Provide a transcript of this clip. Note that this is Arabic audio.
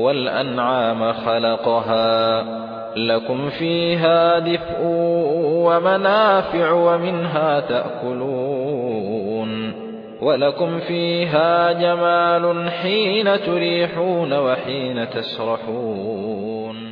والأنعام خلقها. لكم فيها دفء ومنافع ومنها تأكلون. ولكم فيها جمال حين تريحون وحين تسرحون.